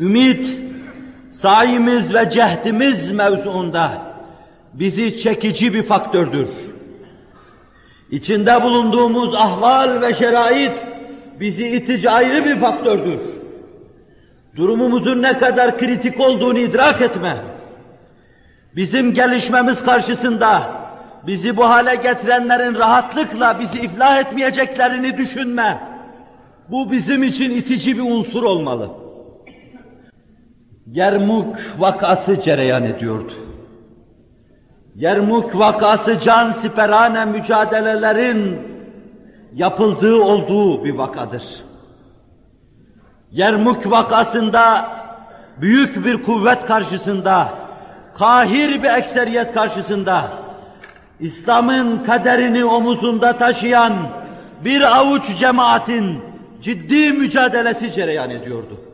Ümit, sayimiz ve cehdimiz mevzuunda bizi çekici bir faktördür. İçinde bulunduğumuz ahval ve şerait bizi itici ayrı bir faktördür. Durumumuzun ne kadar kritik olduğunu idrak etme. Bizim gelişmemiz karşısında bizi bu hale getirenlerin rahatlıkla bizi iflah etmeyeceklerini düşünme. Bu bizim için itici bir unsur olmalı. Yermuk vakası cereyan ediyordu. Yermuk vakası can siperane mücadelelerin yapıldığı olduğu bir vakadır. Yermuk vakasında büyük bir kuvvet karşısında, kahir bir ekseriyet karşısında, İslam'ın kaderini omuzunda taşıyan bir avuç cemaatin ciddi mücadelesi cereyan ediyordu.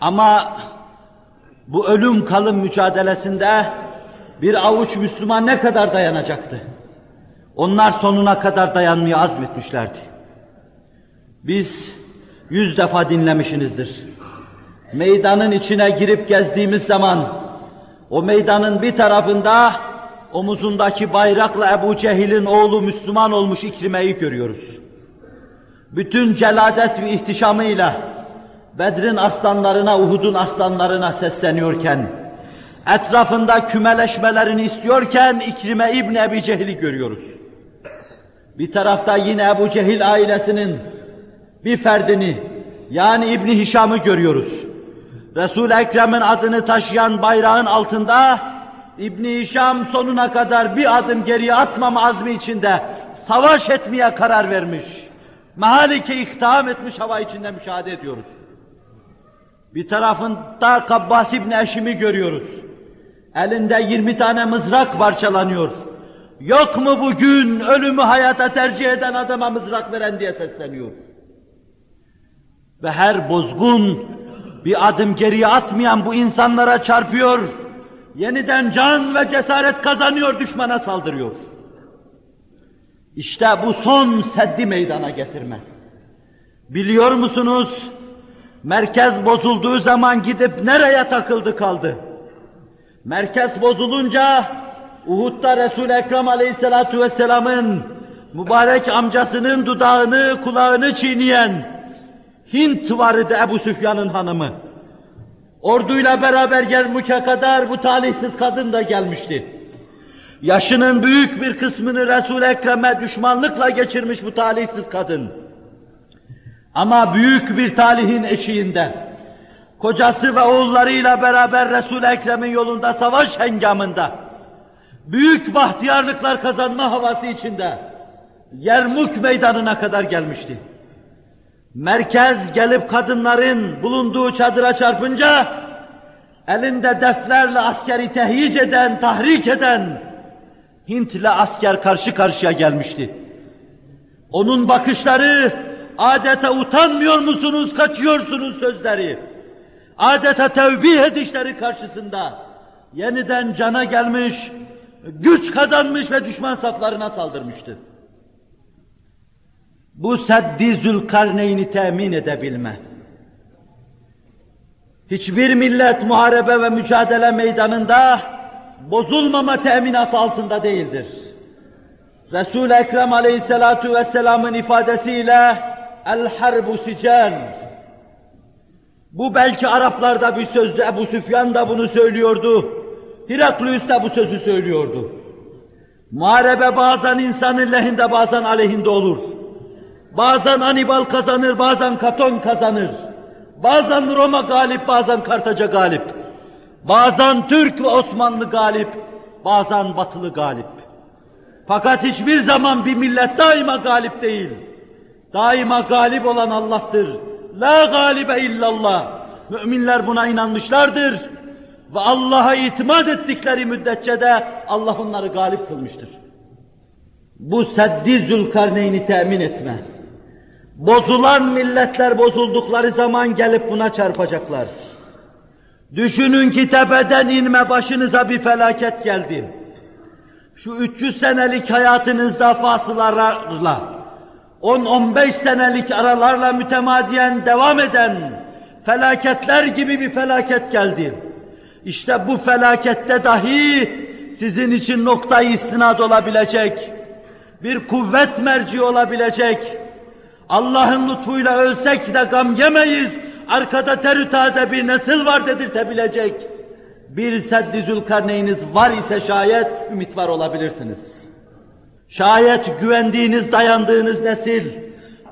Ama bu ölüm kalım mücadelesinde bir avuç Müslüman ne kadar dayanacaktı? Onlar sonuna kadar dayanmaya azmetmişlerdi. Biz yüz defa dinlemişinizdir. Meydanın içine girip gezdiğimiz zaman o meydanın bir tarafında omuzundaki bayrakla Ebu Cehil'in oğlu Müslüman olmuş İkrime'yi görüyoruz. Bütün celadet ve ihtişamıyla Bedr'in aslanlarına, Uhud'un aslanlarına sesleniyorken, etrafında kümeleşmelerini istiyorken İkrime İbni Ebi Cehil'i görüyoruz. Bir tarafta yine Ebu Cehil ailesinin bir ferdini, yani İbni Hişam'ı görüyoruz. Resul-i Ekrem'in adını taşıyan bayrağın altında İbni Hişam sonuna kadar bir adım geriye atmama azmi içinde savaş etmeye karar vermiş. Mahalike iktiham etmiş hava içinde müşahede ediyoruz. Bir tarafında Kabbas İbni Eşim'i görüyoruz. Elinde 20 tane mızrak parçalanıyor. Yok mu bugün ölümü hayata tercih eden adama mızrak veren diye sesleniyor. Ve her bozgun bir adım geriye atmayan bu insanlara çarpıyor. Yeniden can ve cesaret kazanıyor, düşmana saldırıyor. İşte bu son seddi meydana getirme. Biliyor musunuz? Merkez bozulduğu zaman gidip nereye takıldı kaldı? Merkez bozulunca Uhud'da Resul-i Ekrem Aleyhisselatü Vesselam'ın mübarek amcasının dudağını, kulağını çiğneyen Hint vardı Ebu Süfyan'ın hanımı. Orduyla beraber Yermuk'e kadar bu talihsiz kadın da gelmişti. Yaşının büyük bir kısmını Resul-i Ekrem'e düşmanlıkla geçirmiş bu talihsiz kadın. Ama büyük bir talihin eşiğinde, kocası ve oğullarıyla beraber Resul-i Ekrem'in yolunda savaş hengamında, büyük bahtiyarlıklar kazanma havası içinde, Yermuk meydanına kadar gelmişti. Merkez gelip kadınların bulunduğu çadıra çarpınca, elinde deflerle askeri tehyic eden, tahrik eden Hintli asker karşı karşıya gelmişti. Onun bakışları adeta utanmıyor musunuz, kaçıyorsunuz sözleri. Adeta tevbih edişleri karşısında yeniden cana gelmiş, güç kazanmış ve düşman saflarına saldırmıştı. Bu seddi zülkarneyni temin edebilme. Hiçbir millet muharebe ve mücadele meydanında bozulmama teminatı altında değildir. Resul-i Ekrem aleyhissalatu vesselamın ifadesiyle el harbu sicel. Bu belki Araplarda bir sözdü, Ebu Süfyan da bunu söylüyordu. Heraklius da bu sözü söylüyordu. Muharebe bazen insanın lehinde bazen aleyhinde olur. Bazen Anibal kazanır, bazen Katon kazanır. Bazen Roma galip, bazen Kartaca galip. Bazen Türk ve Osmanlı galip, bazen Batılı galip. Fakat hiçbir zaman bir millet daima galip değil. Daima galip olan Allah'tır. La galibe illallah. Müminler buna inanmışlardır. Ve Allah'a itimat ettikleri müddetçe de Allah onları galip kılmıştır. Bu seddi zülkarneyni temin etme. Bozulan milletler bozuldukları zaman gelip buna çarpacaklar. Düşünün ki tepeden inme başınıza bir felaket geldi. Şu 300 senelik hayatınızda fasılarla, 10-15 senelik aralarla mütemadiyen devam eden felaketler gibi bir felaket geldi. İşte bu felakette dahi sizin için noktayı istinad olabilecek, bir kuvvet merci olabilecek, Allah'ın lütfuyla ölsek de gam yemeyiz, arkada terü taze bir nesil var dedirtebilecek, bir seddi zülkarneyniniz var ise şayet ümit var olabilirsiniz. Şayet güvendiğiniz, dayandığınız nesil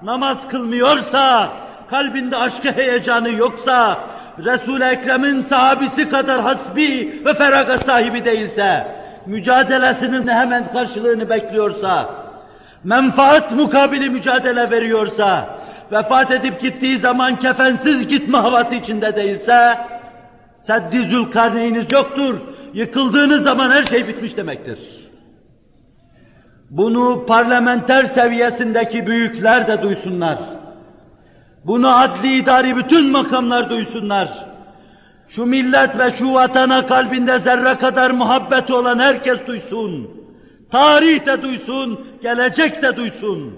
namaz kılmıyorsa, kalbinde aşkı heyecanı yoksa, Resul-i Ekrem'in sahabisi kadar hasbi ve feraga sahibi değilse, mücadelesinin hemen karşılığını bekliyorsa, menfaat mukabili mücadele veriyorsa, vefat edip gittiği zaman kefensiz gitme havası içinde değilse, Seddi Zülkarneyniniz yoktur, yıkıldığınız zaman her şey bitmiş demektir. Bunu parlamenter seviyesindeki büyükler de duysunlar. Bunu adli idari bütün makamlar duysunlar. Şu millet ve şu vatana kalbinde zerre kadar muhabbeti olan herkes duysun. Tarih de duysun, gelecek de duysun.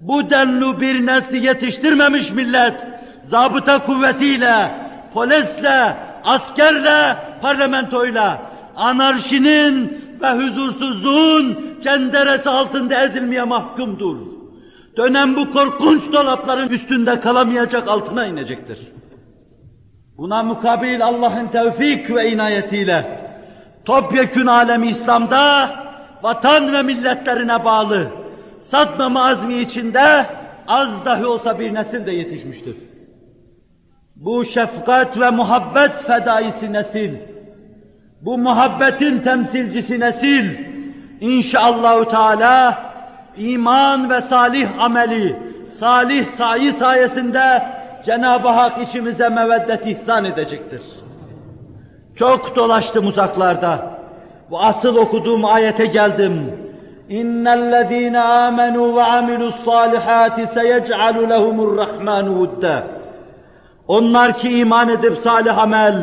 Bu denli bir nesli yetiştirmemiş millet, zabıta kuvvetiyle, polisle, askerle, parlamentoyla, anarşinin ve huzursuzluğun cenderesi altında ezilmeye mahkumdur. Dönem bu korkunç dolapların üstünde kalamayacak altına inecektir. Buna mukabil Allah'ın tevfik ve inayetiyle topyekün alemi İslam'da vatan ve milletlerine bağlı satmama azmi içinde az dahi olsa bir nesil de yetişmiştir. Bu şefkat ve muhabbet fedaisi nesil, bu muhabbetin temsilcisi nesil, inşallahü teala iman ve salih ameli, salih sayi sayesinde Cenab-ı Hak içimize meveddet ihsan edecektir. Çok dolaştım uzaklarda. Bu asıl okuduğum ayete geldim. İnnellezîne âmenû ve amilu's-sâlihâti seyec'alu lehumur-rahmânu vudda. Onlar ki iman edip salih amel,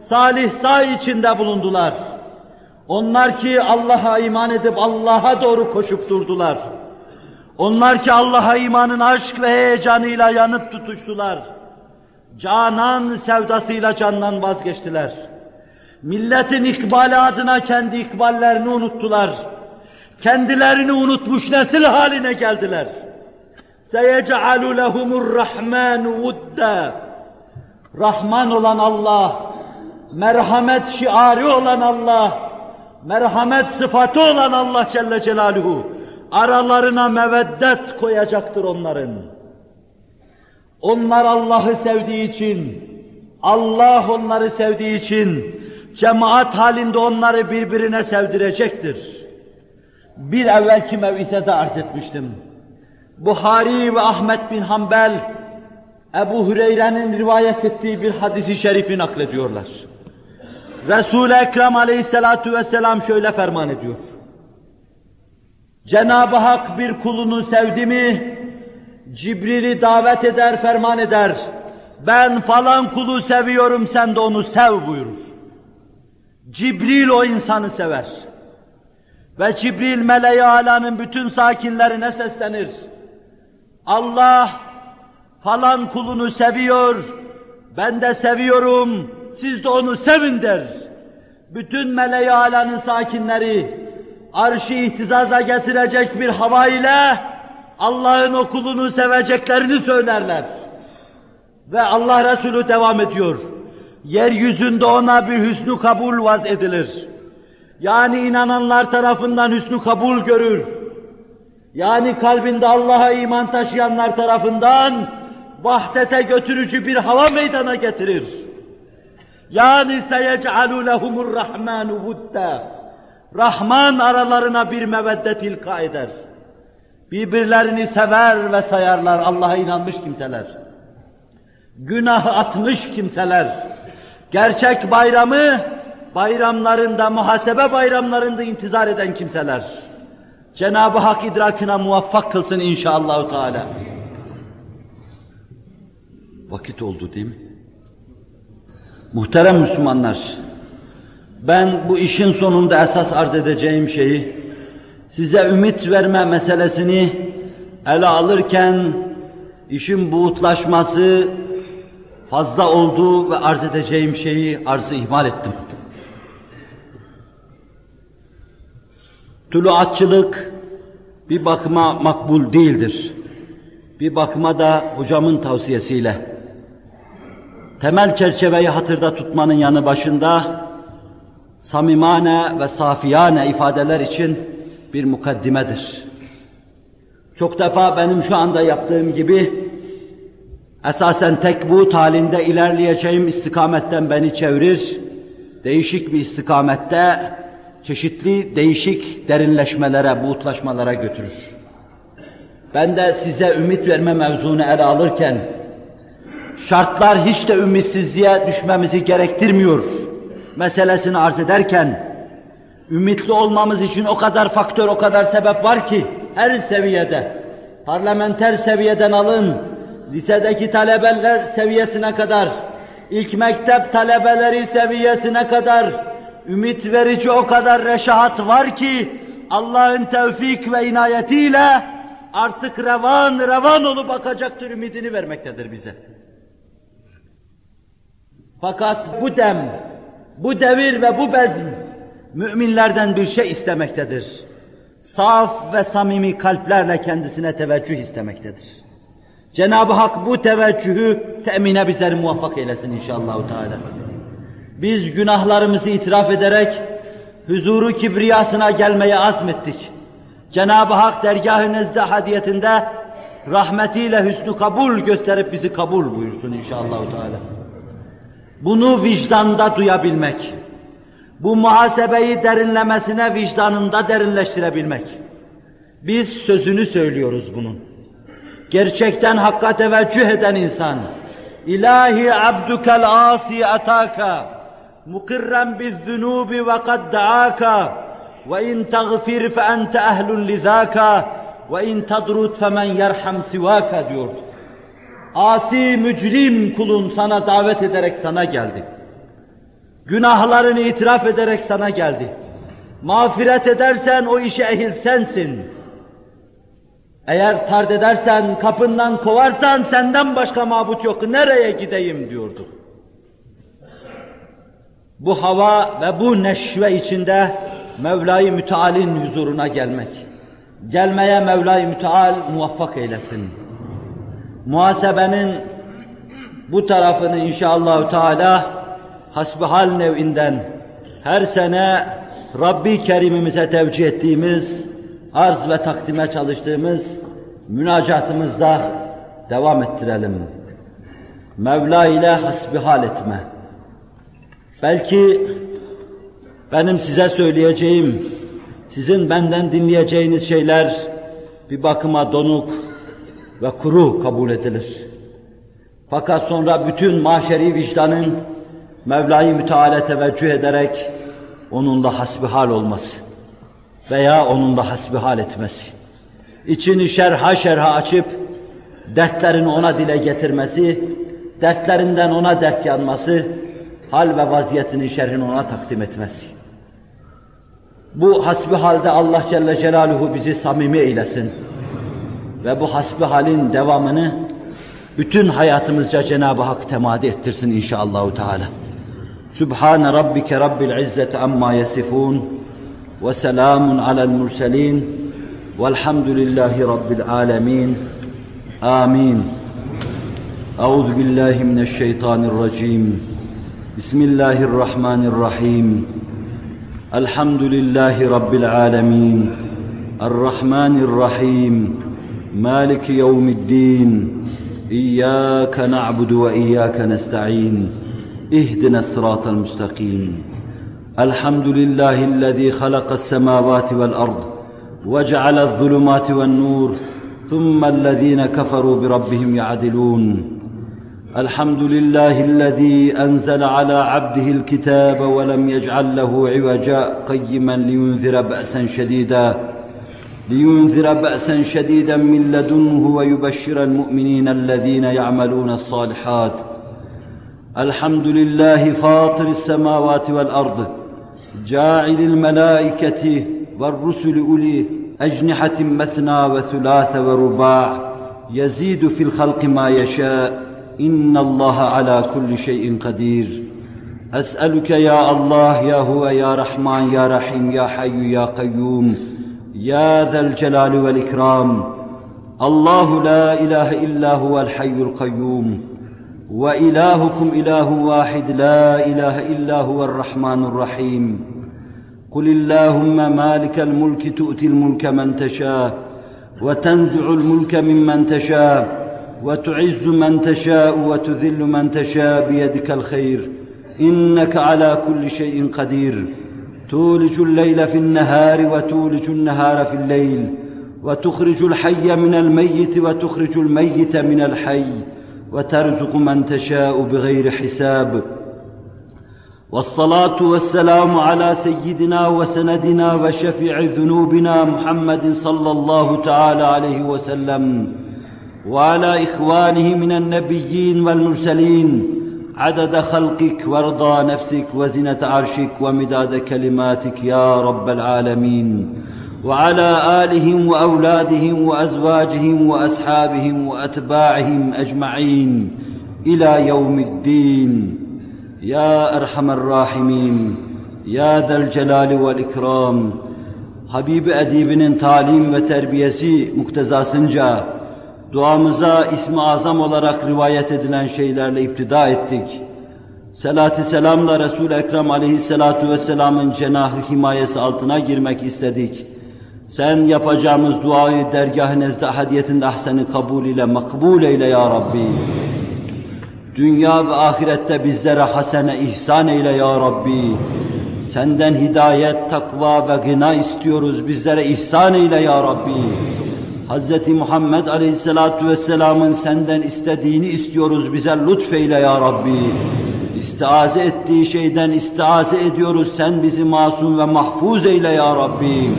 salih say içinde bulundular. Onlar ki Allah'a iman edip Allah'a doğru koşup durdular. Onlar ki Allah'a imanın aşk ve heyecanıyla yanıp tutuştular. Canan sevdasıyla candan vazgeçtiler. Milletin ikbali adına kendi ikballerini unuttular. Kendilerini unutmuş nesil haline geldiler. سَيَجْعَلُ لَهُمُ الرَّحْمَانُ وُدَّ Rahman olan Allah, merhamet şiarı olan Allah, merhamet sıfatı olan Allah Celle Celaluhu, aralarına meveddet koyacaktır onların. Onlar Allah'ı sevdiği için, Allah onları sevdiği için, cemaat halinde onları birbirine sevdirecektir. Bir evvelki mevizede arz etmiştim. Buhari ve Ahmet bin Hanbel, Ebu Hüreyre'nin rivayet ettiği bir hadisi şerifi naklediyorlar. Resul-i Ekrem aleyhissalatu vesselam şöyle ferman ediyor. Cenab-ı Hak bir kulunu sevdi mi, Cibril'i davet eder, ferman eder. Ben falan kulu seviyorum, sen de onu sev buyurur. Cibril o insanı sever. Ve Cibril meleği alanın bütün sakinlerine seslenir. Allah falan kulunu seviyor, ben de seviyorum, siz de onu sevin der. Bütün meleği alanın sakinleri, arşı ihtizaza getirecek bir hava ile Allah'ın okulunu seveceklerini söylerler. Ve Allah Resulü devam ediyor. Yeryüzünde ona bir hüsnü kabul vaz edilir. Yani inananlar tarafından hüsnü kabul görür. Yani kalbinde Allah'a iman taşıyanlar tarafından vahdete götürücü bir hava meydana getirir. Yani seyec'alu lehumur rahmanu vudda. Rahman aralarına bir meveddet ilka eder. Birbirlerini sever ve sayarlar Allah'a inanmış kimseler. Günah atmış kimseler. Gerçek bayramı bayramlarında, muhasebe bayramlarında intizar eden kimseler. Cenab-ı Hak idrakına muvaffak kılsın inşallah Teala. Vakit oldu değil mi? Muhterem Müslümanlar, ben bu işin sonunda esas arz edeceğim şeyi, size ümit verme meselesini ele alırken, işin buğutlaşması, fazla olduğu ve arz edeceğim şeyi arzı ihmal ettim. Tuluatçılık bir bakıma makbul değildir. Bir bakıma da hocamın tavsiyesiyle. Temel çerçeveyi hatırda tutmanın yanı başında samimane ve safiyane ifadeler için bir mukaddimedir. Çok defa benim şu anda yaptığım gibi esasen tek bu halinde ilerleyeceğim istikametten beni çevirir, değişik bir istikamette çeşitli değişik derinleşmelere, buğutlaşmalara götürür. Ben de size ümit verme mevzunu ele alırken, şartlar hiç de ümitsizliğe düşmemizi gerektirmiyor meselesini arz ederken, ümitli olmamız için o kadar faktör, o kadar sebep var ki, her seviyede, parlamenter seviyeden alın, lisedeki talebeler seviyesine kadar, ilk mektep talebeleri seviyesine kadar, ümit verici o kadar reşahat var ki, Allah'ın tevfik ve inayetiyle artık revan revan olup bakacaktır ümidini vermektedir bize. Fakat bu dem, bu devir ve bu bezm müminlerden bir şey istemektedir. Saf ve samimi kalplerle kendisine teveccüh istemektedir. Cenab-ı Hak bu teveccühü temine bizleri muvaffak eylesin inşallah. Teala. Biz günahlarımızı itiraf ederek huzuru kibriyasına gelmeye azmettik. Cenab-ı Hak dergahınızda hadiyetinde rahmetiyle hüsnü kabul gösterip bizi kabul buyursun inşallah. Teala. Bunu vicdanda duyabilmek, bu muhasebeyi derinlemesine vicdanında derinleştirebilmek. Biz sözünü söylüyoruz bunun. Gerçekten hakka teveccüh eden insan, İlahi abdukel asi ataka, mukirren bizzunubi ve kad daaka, ve in tagfir fe ente ehlun lizaka, ve in tadrut femen yerham sivaka diyordu. Asi mücrim kulun sana davet ederek sana geldi. Günahlarını itiraf ederek sana geldi. Mağfiret edersen o işe ehil sensin. Eğer tard edersen, kapından kovarsan senden başka mabut yok, nereye gideyim diyordu. Bu hava ve bu neşve içinde Mevla-i Müteal'in huzuruna gelmek. Gelmeye Mevla-i Müteal muvaffak eylesin. Muhasebenin bu tarafını inşallah Teala hasbihal nevinden her sene Rabbi Kerimimize tevcih ettiğimiz, arz ve takdime çalıştığımız münacatımızda devam ettirelim. Mevla ile hasbihal etme. Belki benim size söyleyeceğim, sizin benden dinleyeceğiniz şeyler bir bakıma donuk ve kuru kabul edilir. Fakat sonra bütün maşeri vicdanın Mevla-i Müteala teveccüh ederek onunla hasbihal olması veya onunla hasbihal etmesi, içini şerha şerha açıp dertlerini ona dile getirmesi, dertlerinden ona dert yanması, hal ve vaziyetinin şerhini ona takdim etmesi. Bu hasbihalde Allah Celle Celaluhu bizi samimi eylesin ve bu hasbi halin devamını bütün hayatımızca Cenab-ı Hak temadi ettirsin inşallahü teala. Sübhane rabbike rabbil izzeti amma yasifun ve selamun alel murselin velhamdülillahi rabbil alemin. Amin. Euzu billahi mineşşeytanirracim. Bismillahirrahmanirrahim. Elhamdülillahi rabbil alemin. Errahmanirrahim. Rahmanirrahim. مالك يوم الدين إياك نعبد وإياك نستعين اهدنا الصراط المستقيم. الحمد لله الذي خلق السماوات والأرض وجعل الظلمات والنور ثم الذين كفروا بربهم يعدلون. الحمد لله الذي أنزل على عبده الكتاب ولم يجعل له عوجا قيما لينذر باسا شديدا. لينذر بأسا شديدا من لدنه ويبشر المؤمنين الذين يعملون الصالحات. الحمد لله فاطر السماوات والأرض جاعل الملائكة والرسل أولي أجنحة مثنى وثلاث ورباع يزيد في الخلق ما يشاء. إن الله على كل شيء قدير. أسألك يا الله يا هو يا رحمن يا رحيم يا حي يا قيوم يا ذا الجلال والإكرام الله لا إله إلا هو الحي القيوم وإلهكم إله واحد لا إله إلا هو الرحمن الرحيم. قل اللهم مالك الملك تؤتي الملك من تشاء وتنزع الملك ممن تشاء وتعز من تشاء وتذل من تشاء بيدك الخير إنك على كل شيء قدير. تولج الليل في النهار وتولج النهار في الليل وتخرج الحي من الميت وتخرج الميت من الحي وترزق من تشاء بغير حساب. والصلاة والسلام على سيدنا وسندنا وشفيع ذنوبنا محمد صلى الله تعالى عليه وسلم وعلى إخوانه من النبيين والمرسلين عدد خلقك ورضا نفسك وزنة عرشك ومداد كلماتك يا رب العالمين. وعلى آلهم وأولادهم وأزواجهم وأصحابهم وأتباعهم أجمعين إلى يوم الدين. يا أرحم الراحمين. يا ذا الcelal والإكرام. Habibi Edibinin talim ve terbiyesi muktezasınca duamıza ismi azam olarak rivayet edilen şeylerle iptida ettik. Selat-ı selamla Resul-i Ekrem aleyhissalatu vesselamın cenahı himayesi altına girmek istedik. Sen yapacağımız duayı dergah-ı nezde hadiyetinde ahseni kabul ile makbul eyle ya Rabbi. Dünya ve ahirette bizlere hasene ihsan eyle ya Rabbi. Senden hidayet, takva ve gına istiyoruz. Bizlere ihsan eyle ya Rabbi. Hz. Muhammed Aleyhisselatü Vesselam'ın senden istediğini istiyoruz. Bize lütfeyle ya Rabbi. İstiaze ettiği şeyden istiaze ediyoruz. Sen bizi masum ve mahfuz eyle ya Rabbi.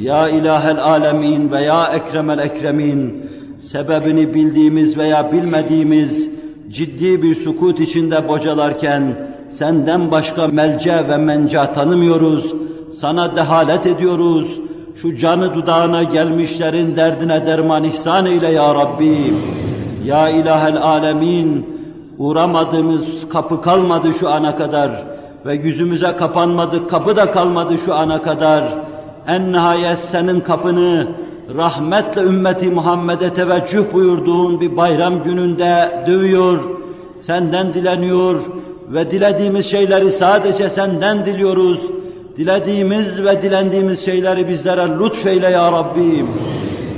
Ya ilahel alemin ve ya ekremel ekremin. Sebebini bildiğimiz veya bilmediğimiz ciddi bir sukut içinde bocalarken senden başka melce ve menca tanımıyoruz. Sana dehalet ediyoruz. Şu canı dudağına gelmişlerin derdine derman ihsan eyle ya Rabbi. Ya ilahel alemin uğramadığımız kapı kalmadı şu ana kadar ve yüzümüze kapanmadık kapı da kalmadı şu ana kadar. En nihayet senin kapını rahmetle ümmeti Muhammed'e teveccüh buyurduğun bir bayram gününde dövüyor, senden dileniyor ve dilediğimiz şeyleri sadece senden diliyoruz. Dilediğimiz ve dilendiğimiz şeyleri bizlere lütfeyle ya Rabbim.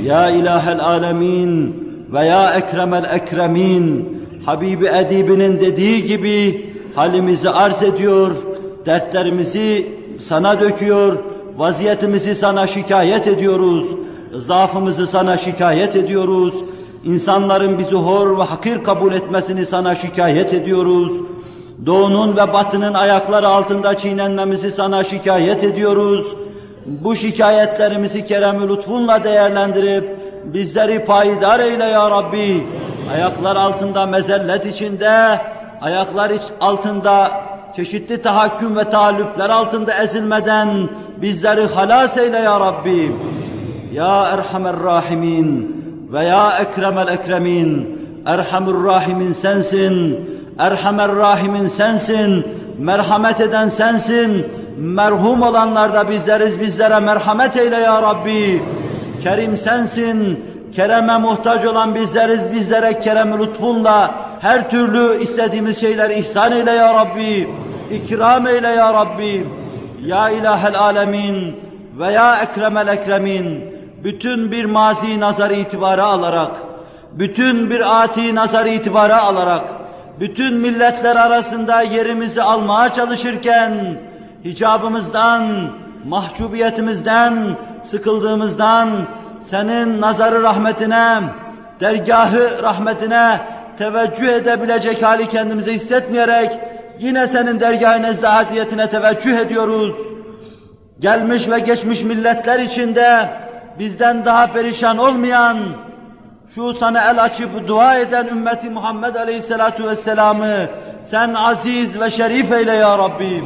Ya ilahel alemin ve ya ekremel ekremin. Habibi Edibinin dediği gibi halimizi arz ediyor, dertlerimizi sana döküyor, vaziyetimizi sana şikayet ediyoruz, zaafımızı sana şikayet ediyoruz, insanların bizi hor ve hakir kabul etmesini sana şikayet ediyoruz, doğunun ve batının ayakları altında çiğnenmemizi sana şikayet ediyoruz, bu şikayetlerimizi kerem-i lütfunla değerlendirip bizleri payidar eyle ya Rabbi, ayaklar altında mezellet içinde, ayaklar altında çeşitli tahakküm ve taallüpler altında ezilmeden bizleri halas eyle ya Rabbi. Ya Erhamer Rahimin ve ya Ekremel Ekremin. Erhamur Rahimin sensin. Erhamer Rahimin sensin. Merhamet eden sensin. Merhum olanlar da bizleriz. Bizlere merhamet eyle ya Rabbi. Kerim sensin. Kereme muhtaç olan bizleriz. Bizlere kerem lütfunla her türlü istediğimiz şeyler ihsan eyle ya Rabbi. İkram eyle ya Rabbi. Ya ilahel alemin ve ya ekremel ekremin bütün bir mazi nazar itibarı alarak, bütün bir ati nazar itibarı alarak, bütün milletler arasında yerimizi almaya çalışırken, hicabımızdan, mahcubiyetimizden, sıkıldığımızdan, senin nazarı rahmetine, dergahı rahmetine teveccüh edebilecek hali kendimize hissetmeyerek, yine senin dergah-ı nezdahiyetine teveccüh ediyoruz. Gelmiş ve geçmiş milletler içinde bizden daha perişan olmayan, şu sana el açıp dua eden ümmeti Muhammed Aleyhisselatu Vesselam'ı sen aziz ve şerif eyle ya Rabbi.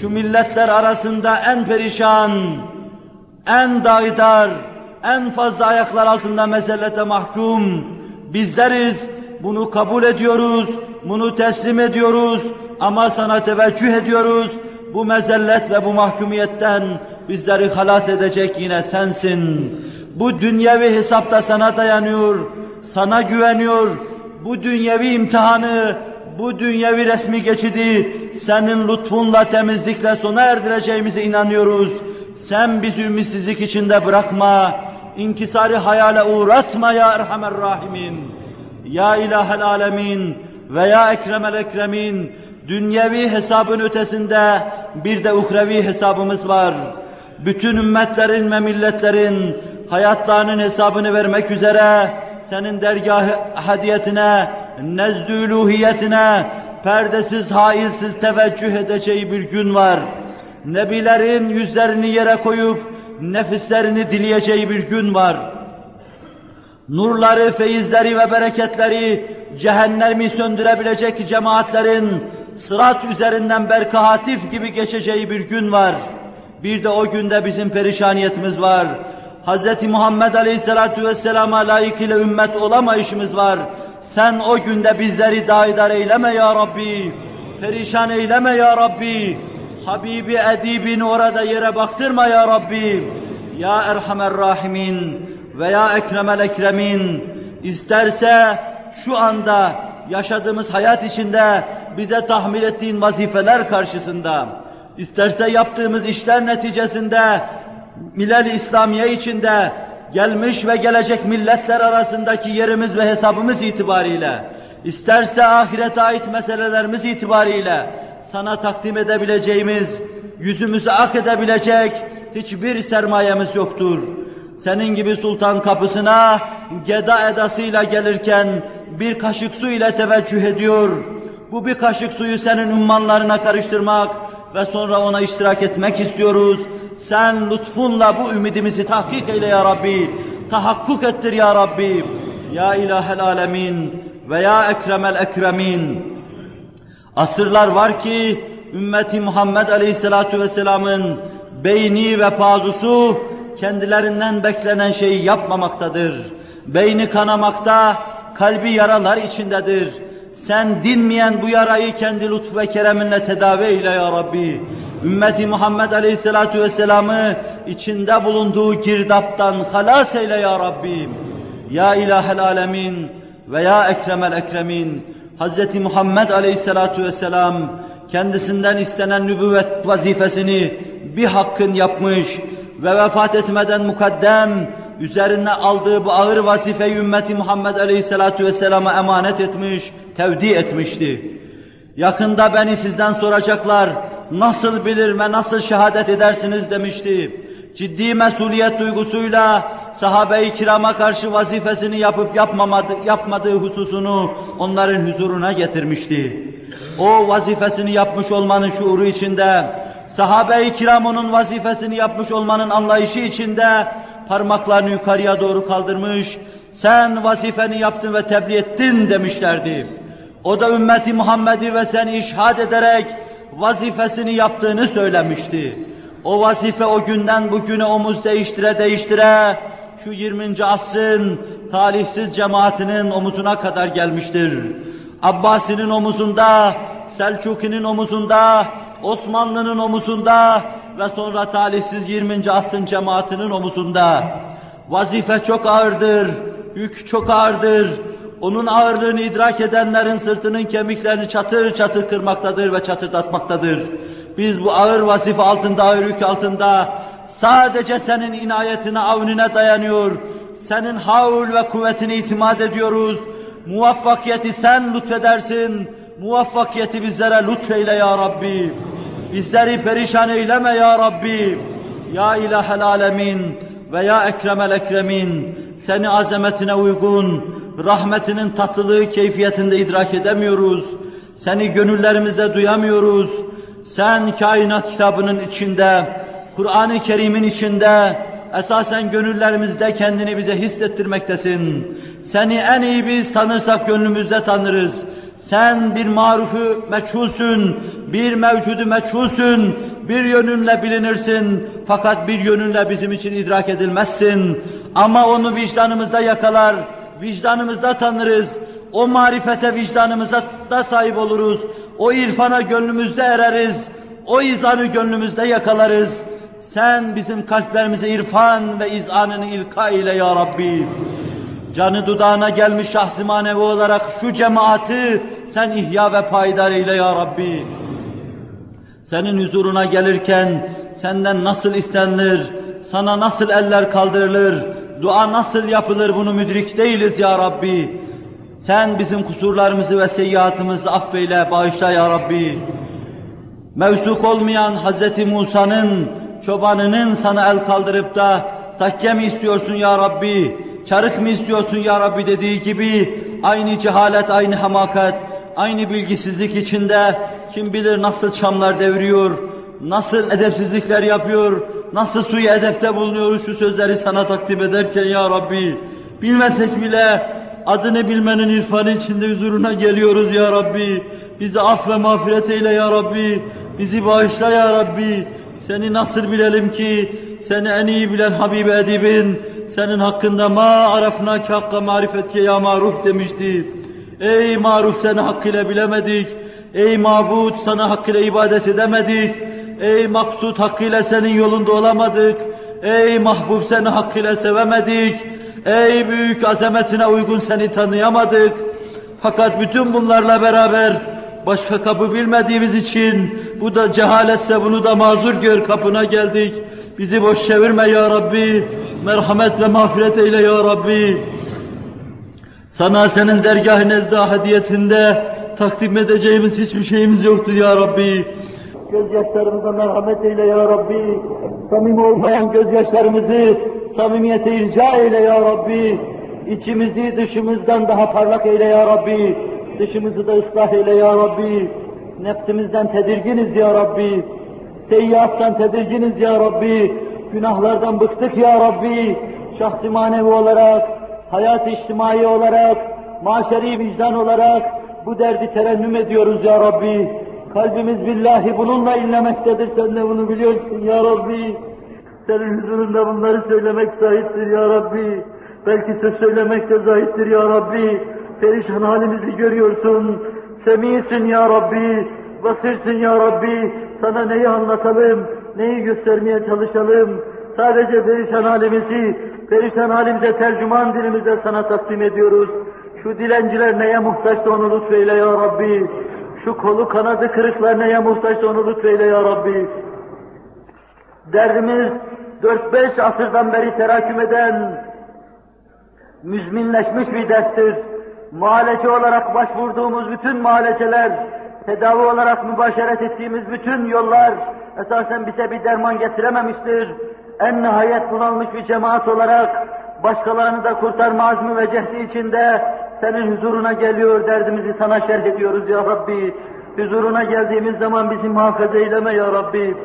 Şu milletler arasında en perişan, en daidar, en fazla ayaklar altında mezellete mahkum bizleriz. bunu kabul ediyoruz, bunu teslim ediyoruz ama sana teveccüh ediyoruz. Bu mezellet ve bu mahkumiyetten bizleri halas edecek yine sensin. Bu dünyevi hesapta sana dayanıyor, sana güveniyor. Bu dünyevi imtihanı, bu dünyevi resmi geçidi senin lütfunla, temizlikle sona erdireceğimize inanıyoruz. Sen bizi ümitsizlik içinde bırakma, inkisari hayale uğratma ya Erhamer Rahimin. Ya İlahel Alemin ve Ya Ekremel Ekremin, dünyevi hesabın ötesinde bir de uhrevi hesabımız var. Bütün ümmetlerin ve milletlerin hayatlarının hesabını vermek üzere senin dergah hadiyetine, nezdülühiyetine, perdesiz, hailsiz teveccüh edeceği bir gün var. Nebilerin yüzlerini yere koyup nefislerini dileyeceği bir gün var. Nurları, feyizleri ve bereketleri cehennemi söndürebilecek cemaatlerin sırat üzerinden berkahatif gibi geçeceği bir gün var. Bir de o günde bizim perişaniyetimiz var. Hz. Muhammed Aleyhisselatü Vesselam'a layıkıyla ümmet olamayışımız var. Sen o günde bizleri daidar eyleme ya Rabbi. Perişan eyleme ya Rabbi. Habibi edibini orada yere baktırma ya Rabbi. Ya Erhamer Rahimin ve ya Ekremel Ekremin. İsterse şu anda yaşadığımız hayat içinde bize tahmil ettiğin vazifeler karşısında, isterse yaptığımız işler neticesinde milal İslamiye içinde gelmiş ve gelecek milletler arasındaki yerimiz ve hesabımız itibariyle, isterse ahirete ait meselelerimiz itibariyle sana takdim edebileceğimiz, yüzümüzü ak edebilecek hiçbir sermayemiz yoktur. Senin gibi sultan kapısına geda edasıyla gelirken bir kaşık su ile teveccüh ediyor. Bu bir kaşık suyu senin ummanlarına karıştırmak ve sonra ona iştirak etmek istiyoruz. Sen lütfunla bu ümidimizi tahkik eyle ya Rabbi. Tahakkuk ettir ya Rabbi. Ya ilahel alemin ve ya ekremel ekremin. Asırlar var ki ümmeti Muhammed Aleyhisselatü Vesselam'ın beyni ve pazusu kendilerinden beklenen şeyi yapmamaktadır. Beyni kanamakta, kalbi yaralar içindedir. Sen dinmeyen bu yarayı kendi lütfu ve kereminle tedavi eyle ya Rabbi. Ümmeti Muhammed Aleyhisselatü Vesselam'ı içinde bulunduğu girdaptan halas eyle ya Rabbi. Ya İlahel Alemin ve Ya Ekremel Ekremin. Hz. Muhammed Aleyhisselatü Vesselam kendisinden istenen nübüvvet vazifesini bir hakkın yapmış ve vefat etmeden mukaddem üzerine aldığı bu ağır vazifeyi ümmeti Muhammed Aleyhisselatü Vesselam'a emanet etmiş, tevdi etmişti. Yakında beni sizden soracaklar, nasıl bilir ve nasıl şehadet edersiniz demişti. Ciddi mesuliyet duygusuyla sahabe-i kirama karşı vazifesini yapıp yapmamadı, yapmadığı hususunu onların huzuruna getirmişti. O vazifesini yapmış olmanın şuuru içinde, sahabe-i kiram vazifesini yapmış olmanın anlayışı içinde parmaklarını yukarıya doğru kaldırmış, sen vazifeni yaptın ve tebliğ ettin demişlerdi. O da ümmeti Muhammed'i ve seni işhad ederek vazifesini yaptığını söylemişti. O vazife o günden bugüne omuz değiştire değiştire şu 20. asrın talihsiz cemaatinin omuzuna kadar gelmiştir. Abbasi'nin omuzunda, Selçuki'nin omuzunda, Osmanlı'nın omuzunda ve sonra talihsiz 20. asrın cemaatinin omuzunda. Vazife çok ağırdır, yük çok ağırdır. Onun ağırlığını idrak edenlerin sırtının kemiklerini çatır çatır kırmaktadır ve çatırdatmaktadır. Biz bu ağır vazife altında, ağır yük altında sadece senin inayetine, avnine dayanıyor. Senin havl ve kuvvetini itimat ediyoruz. Muvaffakiyeti sen lütfedersin. Muvaffakiyeti bizlere lütfeyle ya Rabbi. Bizleri perişan eyleme ya Rabbi. Ya ilahel alemin ve ya ekremel ekremin. Seni azametine uygun, rahmetinin tatlılığı keyfiyetinde idrak edemiyoruz. Seni gönüllerimizde duyamıyoruz. Sen kainat kitabının içinde, Kur'an-ı Kerim'in içinde, esasen gönüllerimizde kendini bize hissettirmektesin. Seni en iyi biz tanırsak gönlümüzde tanırız. Sen bir marufu meçhulsün, bir mevcudu meçhulsün, bir yönünle bilinirsin fakat bir yönünle bizim için idrak edilmezsin. Ama onu vicdanımızda yakalar, vicdanımızda tanırız. O marifete vicdanımıza da sahip oluruz. O irfana gönlümüzde ereriz. O izanı gönlümüzde yakalarız. Sen bizim kalplerimize irfan ve izanını ilka ile ya Rabbi. Canı dudağına gelmiş şahsi manevi olarak şu cemaati sen ihya ve payidar eyle ya Rabbi. Senin huzuruna gelirken senden nasıl istenilir, sana nasıl eller kaldırılır, dua nasıl yapılır bunu müdrik değiliz ya Rabbi. Sen bizim kusurlarımızı ve seyyiatımızı affeyle, bağışla ya Rabbi. Mevsuk olmayan Hz. Musa'nın, çobanının sana el kaldırıp da takke mi istiyorsun ya Rabbi, çarık mı istiyorsun ya Rabbi dediği gibi aynı cehalet, aynı hamakat, aynı bilgisizlik içinde kim bilir nasıl çamlar devriyor, nasıl edepsizlikler yapıyor, nasıl suyu edepte bulunuyoruz şu sözleri sana takdim ederken ya Rabbi. Bilmesek bile adını bilmenin irfanı içinde huzuruna geliyoruz ya Rabbi. Bizi af ve mağfiret eyle ya Rabbi. Bizi bağışla ya Rabbi. Seni nasıl bilelim ki seni en iyi bilen Habibi Edib'in senin hakkında ma arafna ki hakka marifetke ya maruf demişti. Ey maruf seni hakkıyla bilemedik. Ey mabut sana hakkıyla ibadet edemedik. Ey maksut hakkıyla senin yolunda olamadık. Ey mahbub seni hakkıyla sevemedik. Ey büyük azametine uygun seni tanıyamadık. Fakat bütün bunlarla beraber başka kapı bilmediğimiz için bu da cehaletse bunu da mazur gör kapına geldik. Bizi boş çevirme ya Rabbi. Merhamet ve mağfiret eyle ya Rabbi. Sana senin dergah nezdâ hadiyetinde takdim edeceğimiz hiçbir şeyimiz yoktur ya Rabbi. Gözyaşlarımıza merhamet eyle ya Rabbi. Samimi olmayan gözyaşlarımızı samimiyete irca eyle ya Rabbi. İçimizi dışımızdan daha parlak eyle ya Rabbi. Dışımızı da ıslah eyle ya Rabbi. Nefsimizden tedirginiz ya Rabbi. Seyyiattan tedirginiz ya Rabbi. Günahlardan bıktık ya Rabbi. Şahsi manevi olarak, hayat içtimai olarak, maşeri vicdan olarak bu derdi terennüm ediyoruz ya Rabbi. Kalbimiz billahi bununla inlemektedir. Sen de bunu biliyorsun ya Rabbi. Senin huzurunda bunları söylemek zahittir ya Rabbi. Belki söz söylemek de zahittir ya Rabbi. Perişan halimizi görüyorsun. Semisin ya Rabbi. Basirsin ya Rabbi. Sana neyi anlatalım, neyi göstermeye çalışalım. Sadece perişan halimizi, perişan halimize tercüman dilimize sana takdim ediyoruz. Şu dilenciler neye muhtaçsa onu lütfeyle ya Rabbi. Şu kolu kanadı kırıklar neye muhtaçsa onu lütfeyle ya Rabbi. Derdimiz 4-5 asırdan beri teraküm eden, müzminleşmiş bir derttir. Muhalece olarak başvurduğumuz bütün muhaleceler, tedavi olarak mübaşeret ettiğimiz bütün yollar esasen bize bir derman getirememiştir. En nihayet bunalmış bir cemaat olarak başkalarını da kurtarma azmi ve cehdi içinde senin huzuruna geliyor, derdimizi sana şerh ediyoruz ya Rabbi. Huzuruna geldiğimiz zaman bizi muhafaza eyleme ya Rabbi.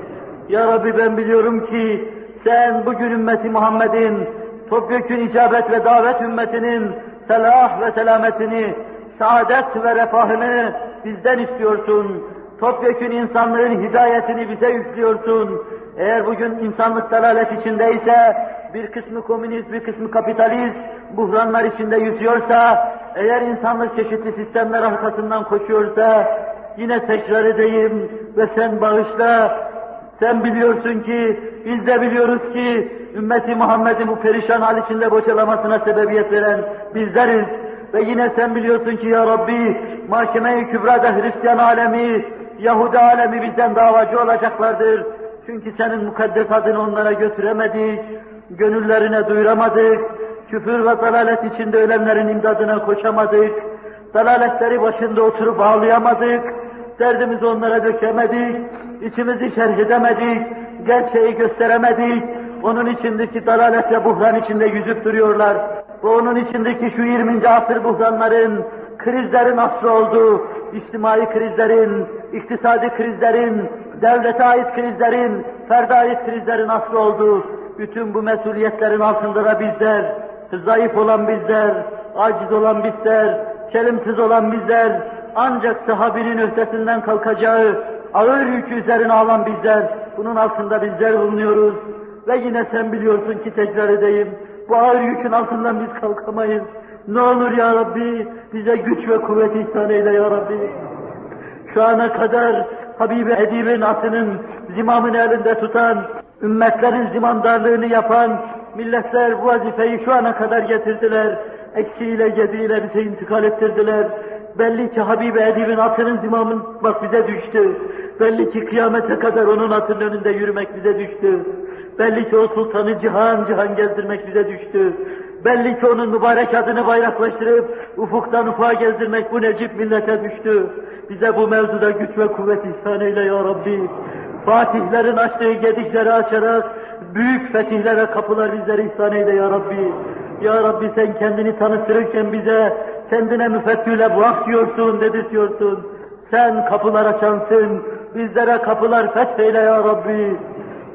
Ya Rabbi ben biliyorum ki sen bugün ümmeti Muhammed'in, topyekün icabet ve davet ümmetinin selah ve selametini, saadet ve refahını bizden istiyorsun. Topyekün insanların hidayetini bize yüklüyorsun. Eğer bugün insanlık dalalet içindeyse, bir kısmı komünist, bir kısmı kapitalist, buhranlar içinde yüzüyorsa, eğer insanlık çeşitli sistemler arkasından koşuyorsa, yine tekrar edeyim ve sen bağışla, sen biliyorsun ki, biz de biliyoruz ki, ümmeti Muhammed'in bu perişan hal içinde boşalamasına sebebiyet veren bizleriz. Ve yine sen biliyorsun ki ya Rabbi, mahkeme-i kübrada Hristiyan alemi, Yahudi alemi bizden davacı olacaklardır. Çünkü senin mukaddes adını onlara götüremedik, gönüllerine duyuramadık, küfür ve dalalet içinde ölenlerin imdadına koşamadık, dalaletleri başında oturup ağlayamadık, derdimizi onlara dökemedik, içimizi şerh edemedik, gerçeği gösteremedik, onun içindeki dalalet ve buhran içinde yüzüp duruyorlar. Ve onun içindeki şu 20. asır buhranların, krizlerin asrı oldu, içtimai krizlerin, iktisadi krizlerin, devlete ait krizlerin, ferde ait krizlerin asrı oldu. Bütün bu mesuliyetlerin altında da bizler, zayıf olan bizler, aciz olan bizler, çelimsiz olan bizler, ancak sahabinin öhtesinden kalkacağı ağır yükü üzerine alan bizler, bunun altında bizler bulunuyoruz. Ve yine sen biliyorsun ki tekrar edeyim, bu ağır yükün altından biz kalkamayız. Ne olur ya Rabbi bize güç ve kuvvet ihsan eyle ya Rabbi. Şu ana kadar Habibi Edib'in atının zimamını elinde tutan, ümmetlerin zimandarlığını yapan milletler bu vazifeyi şu ana kadar getirdiler. Eksiğiyle gediğiyle bize intikal ettirdiler. Belli ki Habibi Edib'in atının zimamın bak bize düştü. Belli ki kıyamete kadar onun atının önünde yürümek bize düştü. Belli ki o sultanı cihan cihan gezdirmek bize düştü. Belli ki onun mübarek adını bayraklaştırıp ufuktan ufağa gezdirmek bu necip millete düştü. Bize bu mevzuda güç ve kuvvet ihsan eyle ya Rabbi. Fatihlerin açtığı gedikleri açarak büyük fetihlere kapılar bizlere ihsan eyle ya Rabbi. Ya Rabbi sen kendini tanıtırırken bize kendine müfettühle burak diyorsun, dedirtiyorsun. Sen kapılar açansın, bizlere kapılar fetheyle ya Rabbi.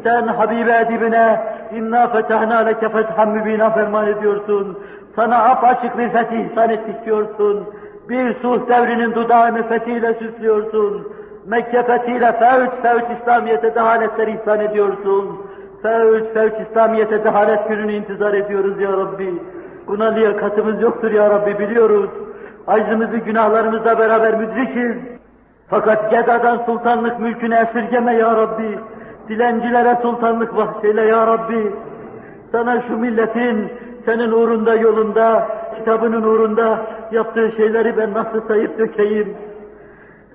Sen Habibe edibine inna fetahna leke fethan mübina ferman ediyorsun. Sana apaçık bir fetih ihsan ettik diyorsun. Bir sulh devrinin dudağını fethiyle süslüyorsun. Mekke fethiyle fevç fevç İslamiyet'e dehaletleri ihsan ediyorsun. Fevç fevç İslamiyet'e dehalet gününü intizar ediyoruz ya Rabbi. Buna liyakatımız yoktur ya Rabbi biliyoruz. Aczımızı günahlarımızla beraber müdrikiz. Fakat Geda'dan sultanlık mülkünü esirgeme ya Rabbi. Dilencilere sultanlık bahşeyle ya Rabbi. Sana şu milletin senin uğrunda yolunda, kitabının uğrunda yaptığı şeyleri ben nasıl sayıp dökeyim?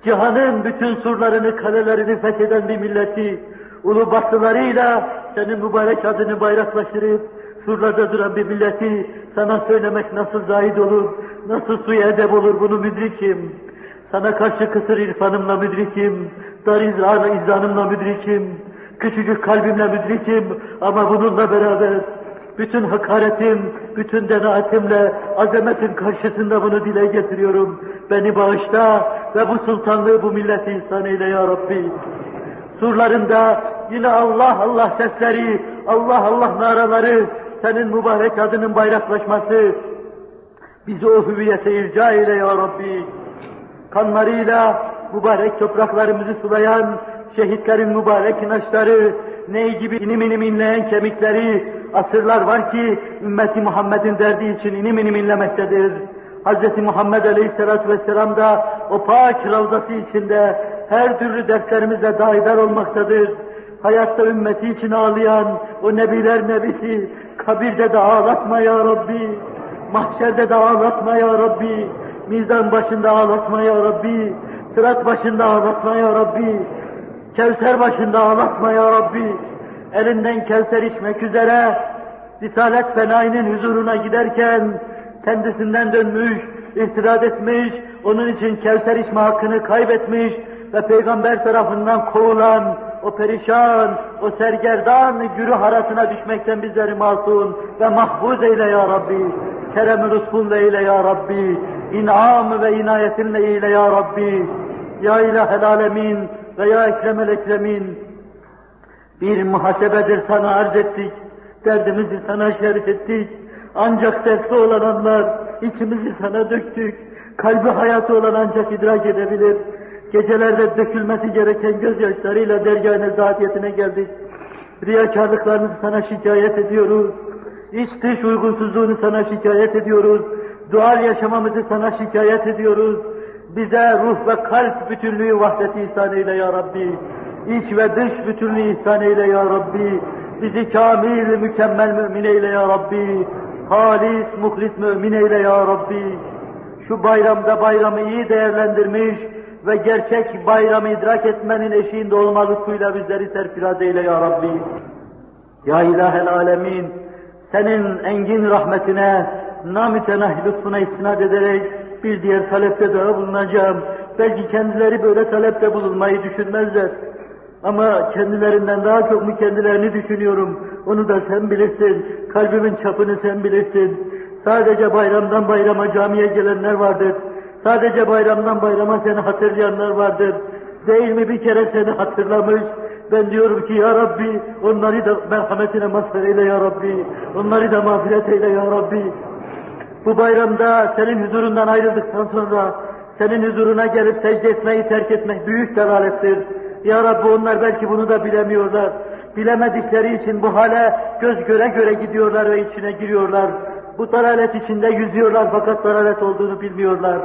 Cihanın bütün surlarını, kalelerini fetheden bir milleti, ulu battılarıyla senin mübarek adını bayraklaştırıp, surlarda duran bir milleti sana söylemek nasıl zahid olur, nasıl suyu edep olur bunu müdrikim. Sana karşı kısır irfanımla müdrikim, dar izrarla izanımla müdrikim, küçücük kalbimle müdrikim ama bununla beraber bütün hakaretim, bütün denaatimle azametin karşısında bunu dile getiriyorum. Beni bağışla ve bu sultanlığı bu milleti ihsan eyle ya Rabbi. Surlarında yine Allah Allah sesleri, Allah Allah naraları, senin mübarek adının bayraklaşması, bizi o hüviyete irca eyle ya Rabbi. Kanlarıyla mübarek topraklarımızı sulayan şehitlerin mübarek inançları, ney gibi inim inim inleyen kemikleri, asırlar var ki ümmeti Muhammed'in derdi için inim inim inlemektedir. Hz. Muhammed Aleyhisselatü Vesselam da o pak ravzası içinde her türlü dertlerimize daidar olmaktadır. Hayatta ümmeti için ağlayan o nebiler nebisi, kabirde de ağlatma ya Rabbi, mahşerde de ağlatma ya Rabbi, mizan başında ağlatma ya Rabbi, sırat başında ağlatma ya Rabbi, Kevser başında ağlatma ya Rabbi. Elinden kevser içmek üzere Risalet Fenai'nin huzuruna giderken kendisinden dönmüş, ihtidat etmiş, onun için kevser içme hakkını kaybetmiş ve peygamber tarafından kovulan o perişan, o sergerdan gürü harasına düşmekten bizleri masum ve mahfuz eyle ya Rabbi. Kerem-i lütfunla eyle ya Rabbi. İnam ve inayetinle eyle ya Rabbi. Ya ilahel alemin, veya ekremel ekremin bir muhasebedir sana arz ettik. Derdimizi sana şerh ettik. Ancak dertli olan anlar, içimizi sana döktük. Kalbi hayatı olan ancak idrak edebilir. Gecelerde dökülmesi gereken gözyaşlarıyla dergâh nezahiyetine geldik. Riyakarlıklarımızı sana şikayet ediyoruz. İç dış uygunsuzluğunu sana şikayet ediyoruz. Dual yaşamamızı sana şikayet ediyoruz. Bize ruh ve kalp bütünlüğü vahdeti ihsan eyle ya Rabbi. İç ve dış bütünlüğü ihsan eyle ya Rabbi. Bizi kamil, mükemmel mümin eyle ya Rabbi. Halis, muhlis mümin eyle ya Rabbi. Şu bayramda bayramı iyi değerlendirmiş ve gerçek bayramı idrak etmenin eşiğinde olma lütfuyla bizleri serfiraz eyle ya Rabbi. Ya ilahel alemin, senin engin rahmetine, namütenah lütfuna istinad ederek bir diğer talepte daha bulunacağım. Belki kendileri böyle talepte bulunmayı düşünmezler. Ama kendilerinden daha çok mu kendilerini düşünüyorum. Onu da sen bilirsin. Kalbimin çapını sen bilirsin. Sadece bayramdan bayrama camiye gelenler vardır. Sadece bayramdan bayrama seni hatırlayanlar vardır. Değil mi bir kere seni hatırlamış. Ben diyorum ki ya Rabbi onları da merhametine mazhar eyle ya Rabbi. Onları da mağfiret eyle ya Rabbi. Bu bayramda senin huzurundan ayrıldıktan sonra senin huzuruna gelip secde etmeyi terk etmek büyük delalettir. Ya Rabbi onlar belki bunu da bilemiyorlar. Bilemedikleri için bu hale göz göre göre gidiyorlar ve içine giriyorlar. Bu dalalet içinde yüzüyorlar fakat dalalet olduğunu bilmiyorlar.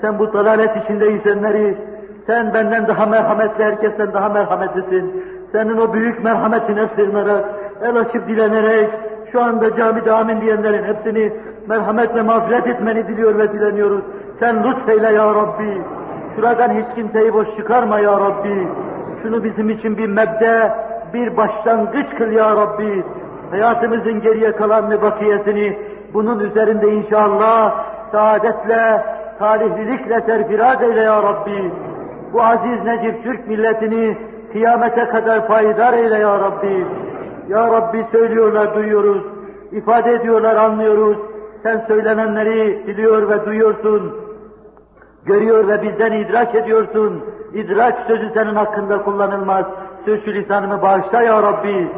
Sen bu dalalet içinde yüzenleri, sen benden daha merhametli, herkesten daha merhametlisin. Senin o büyük merhametine sığınarak, el açıp dilenerek, şu anda camide amin diyenlerin hepsini merhametle mağfiret etmeni diliyor ve dileniyoruz. Sen lütfeyle ya Rabbi. Şuradan hiç kimseyi boş çıkarma ya Rabbi. Şunu bizim için bir mebde, bir başlangıç kıl ya Rabbi. Hayatımızın geriye kalan bakiyesini bunun üzerinde inşallah saadetle, talihlilikle serfiraz eyle ya Rabbi. Bu aziz Necip Türk milletini kıyamete kadar payidar eyle ya Rabbi. Ya Rabbi söylüyorlar, duyuyoruz. ifade ediyorlar, anlıyoruz. Sen söylenenleri biliyor ve duyuyorsun. Görüyor ve bizden idrak ediyorsun. İdrak sözü senin hakkında kullanılmaz. Sürçü lisanımı bağışla ya Rabbi.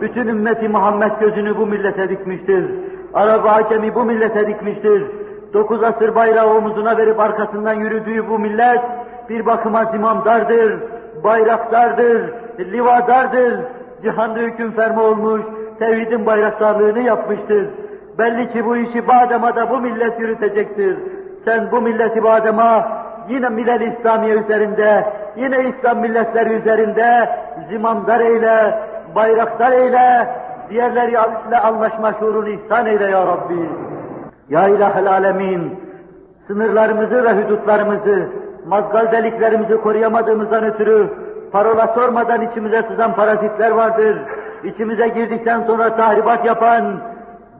Bütün ümmeti Muhammed gözünü bu millete dikmiştir. Arap Acemi bu millete dikmiştir. Dokuz asır bayrağı omuzuna verip arkasından yürüdüğü bu millet bir bakıma zimamdardır, bayraktardır, livadardır. Cihanda hüküm ferma olmuş, tevhidin bayraktarlığını yapmıştır. Belli ki bu işi Badema'da bu millet yürütecektir. Sen bu milleti Badem'a yine millet İslamiye üzerinde, yine İslam milletleri üzerinde zimamdar eyle, bayraktar eyle, diğerleriyle anlaşma şuurunu ihsan eyle ya Rabbi. Ya İlahel Alemin, sınırlarımızı ve hudutlarımızı, mazgal deliklerimizi koruyamadığımızdan ötürü parola sormadan içimize sızan parazitler vardır. İçimize girdikten sonra tahribat yapan,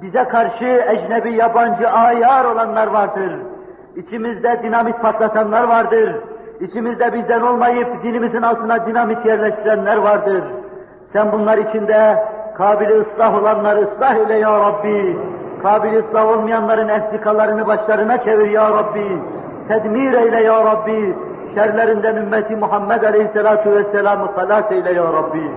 bize karşı ecnebi yabancı ayar olanlar vardır. İçimizde dinamit patlatanlar vardır. İçimizde bizden olmayıp dinimizin altına dinamit yerleştirenler vardır. Sen bunlar içinde kabili ıslah olanları ıslah eyle ya Rabbi. Kabili ıslah olmayanların entrikalarını başlarına çevir ya Rabbi. Tedmir eyle ya Rabbi. Şerlerinden ümmeti Muhammed Aleyhisselatu Vesselam'ı salat eyle ya Rabbi.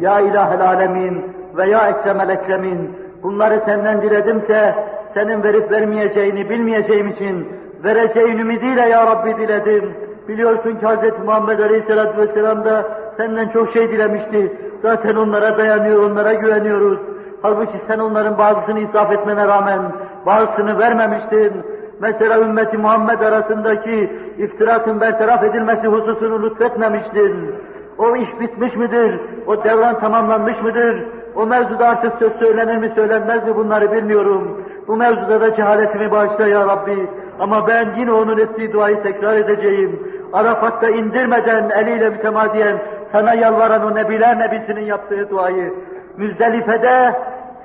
Ya İlahel Alemin ve Ya Ekremel Ekremin. Bunları senden diledimse senin verip vermeyeceğini bilmeyeceğim için vereceğin ümidiyle ya Rabbi diledim. Biliyorsun ki Hz. Muhammed Aleyhisselatü Vesselam da senden çok şey dilemişti. Zaten onlara dayanıyor, onlara güveniyoruz. Halbuki sen onların bazısını insaf etmene rağmen bazısını vermemiştin. Mesela ümmeti Muhammed arasındaki iftirakın bertaraf edilmesi hususunu lütfetmemiştin. O iş bitmiş midir? O devran tamamlanmış mıdır? O mevzuda artık söz söylenir mi söylenmez mi bunları bilmiyorum. Bu mevzuda da cehaletimi bağışla ya Rabbi. Ama ben yine onun ettiği duayı tekrar edeceğim. Arafat'ta indirmeden eliyle mütemadiyen sana yalvaran o Nebiler Nebisi'nin yaptığı duayı. Müzdelife'de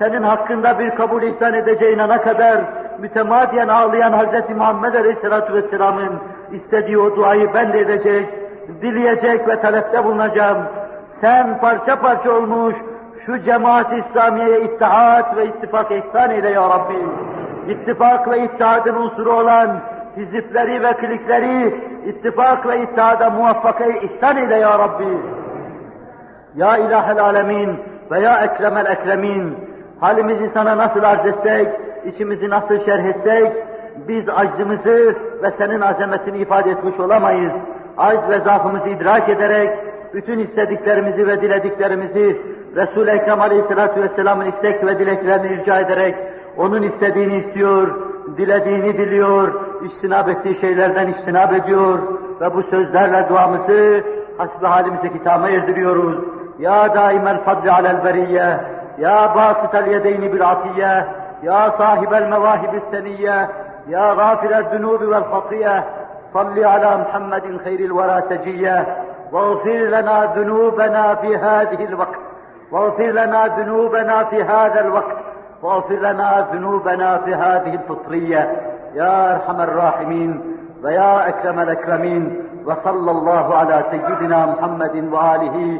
senin hakkında bir kabul ihsan edeceğin ana kadar mütemadiyen ağlayan Hz. Muhammed Aleyhisselatü Vesselam'ın istediği o duayı ben de edecek, dileyecek ve talepte bulunacağım. Sen parça parça olmuş şu cemaat-i İslamiye'ye ittihat ve ittifak ihsan eyle ya Rabbi. İttifak ve ittihadın unsuru olan hizipleri ve klikleri ittifak ve ittihada muvaffakayı ihsan eyle ya Rabbi. Ya İlahel Alemin ve Ya Ekremel Ekremin halimizi sana nasıl arz etsek, içimizi nasıl şerh etsek, biz aczımızı ve senin azametini ifade etmiş olamayız. Acz ve zaafımızı idrak ederek, bütün istediklerimizi ve dilediklerimizi Resul-i Ekrem Aleyhisselatü Vesselam'ın istek ve dileklerini irca ederek, onun istediğini istiyor, dilediğini diliyor, iştinab ettiği şeylerden iştinab ediyor ve bu sözlerle duamızı hasbi halimize kitama erdiriyoruz. Ya daimel fadli alel beriyye, yedeyni bil atiye, ya sahibel mevahibis seniyye, ya gafirel zunubi vel hatiye, salli ala Muhammedin hayril vera seciyye, واغفر لنا ذنوبنا في هذه الوقت. واغفر لنا ذنوبنا في هذا الوقت. واغفر لنا ذنوبنا في هذه الفطرية. يا أرحم الراحمين ويا أكرم الأكرمين وصلى الله على سيدنا محمد وآله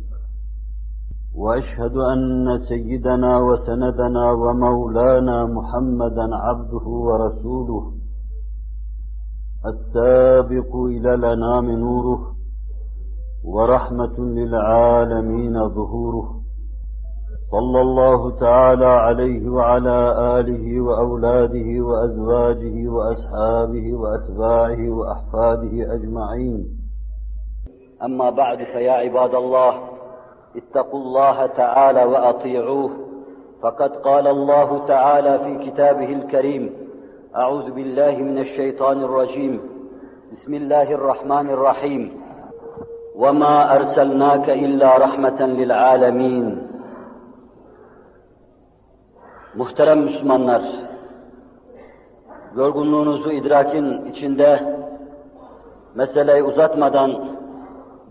وأشهد أن سيدنا وسندنا ومولانا محمدا عبده ورسوله السابق إلى لنا نوره ورحمة للعالمين ظهوره صلى الله تعالى عليه وعلى آله وأولاده وأزواجه وأصحابه وأتباعه وأحفاده أجمعين. أما بعد فيا عباد الله اتقوا الله تعالى وأطيعوه فقد قال الله تعالى في كتابه الكريم أعوذ بالله من الشيطان الرجيم بسم الله الرحمن الرحيم وما أرسلناك إلا رحمة للعالمين Muhterem Müslümanlar, yorgunluğunuzu idrakin içinde meseleyi uzatmadan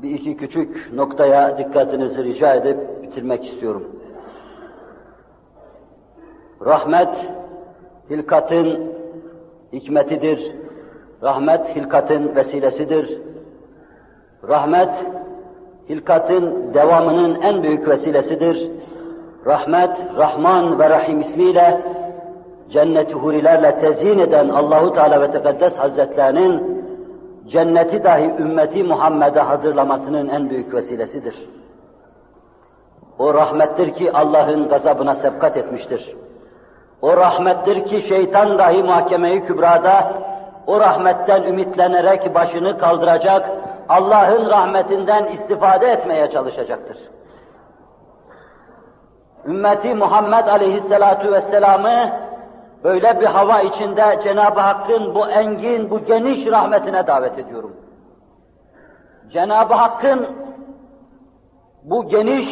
bir iki küçük noktaya dikkatinizi rica edip bitirmek istiyorum. Rahmet, hilkatın hikmetidir. Rahmet, hilkatın vesilesidir. Rahmet, hilkatın devamının en büyük vesilesidir. Rahmet, Rahman ve Rahim ismiyle cenneti hurilerle tezyin eden Allahu Teala ve Tekaddes Hazretlerinin cenneti dahi ümmeti Muhammed'e hazırlamasının en büyük vesilesidir. O rahmettir ki Allah'ın gazabına sebkat etmiştir. O rahmettir ki şeytan dahi mahkemeyi kübrada o rahmetten ümitlenerek başını kaldıracak, Allah'ın rahmetinden istifade etmeye çalışacaktır. Ümmeti Muhammed aleyhisselatu vesselam'ı böyle bir hava içinde Cenab-ı Hakk'ın bu engin, bu geniş rahmetine davet ediyorum. Cenab-ı Hakk'ın bu geniş